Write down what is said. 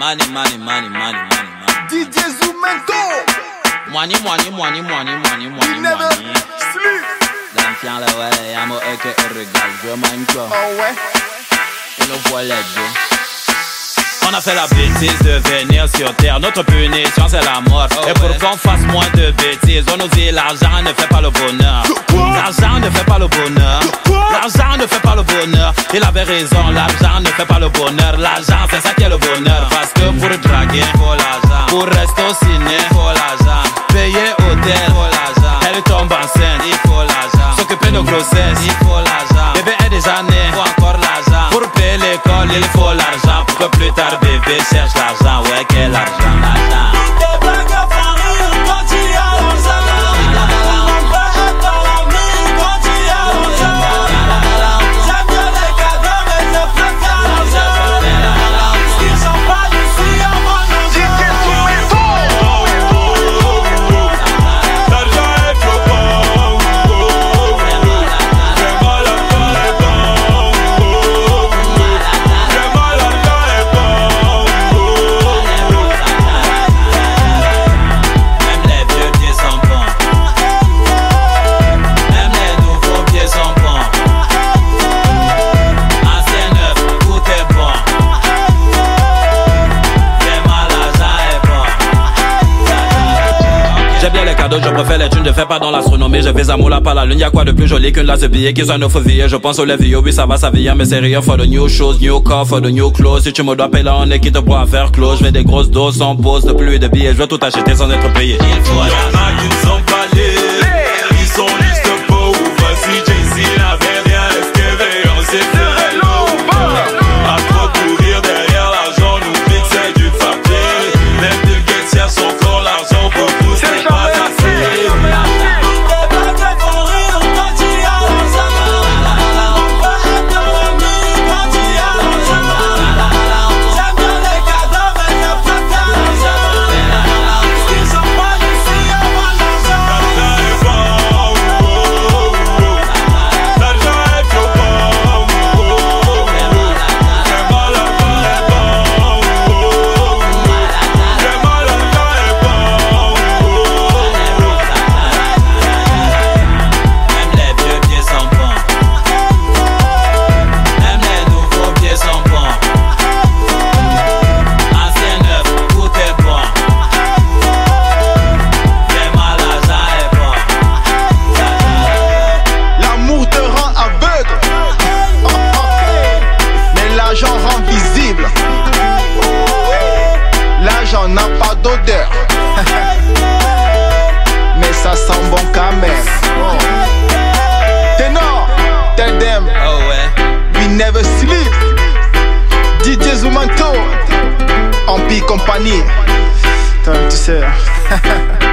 Money, money, money, money, money, money. DJ Zoumento. Money, money, money, money, money, money, never money. sleep. Dan tiens le ouais, y'a mon eke regarde, je toi. Oh ouais. On le voit les deux. On a fait la bêtise de venir sur terre. Notre punition c'est la mort. Et pour qu'on fasse moins de bêtises, on nous dit l'argent ne fait pas le bonheur. L'argent ne fait pas le bonheur. L'argent ne fait pas le bonheur. Il avait raison, l'argent ne fait pas le bonheur. L'argent c'est ça qui est le bonheur. Parce que pour draguer, faut l'argent. Pour rester au ciné, faut l'argent. Payer hôtel, faut l'argent. Elle tombe enceinte, il faut l'argent. S'occuper de grossesse, il faut l'argent. Plus tard bébé cherche l'argent. Ouais, quel argent, l'argent. Cadeaux, je préfère les thunes, je fais pas dans l'astronomie, je fais amour là par la lune, y'a quoi de plus joli qu'une lasse de billets qui soit neuf vie, je pense aux leviers, oui ça va, ça vient, mais c'est rien, for the new shows, new car, for the new clothes, si tu me dois payer là, on est quitte pour faire close, je fais des grosses doses sans pause, de pluie et de billets, je veux tout acheter sans être payé. Il faut never sleep. DJ Zumanto, Empire Compagnie. Tu sais.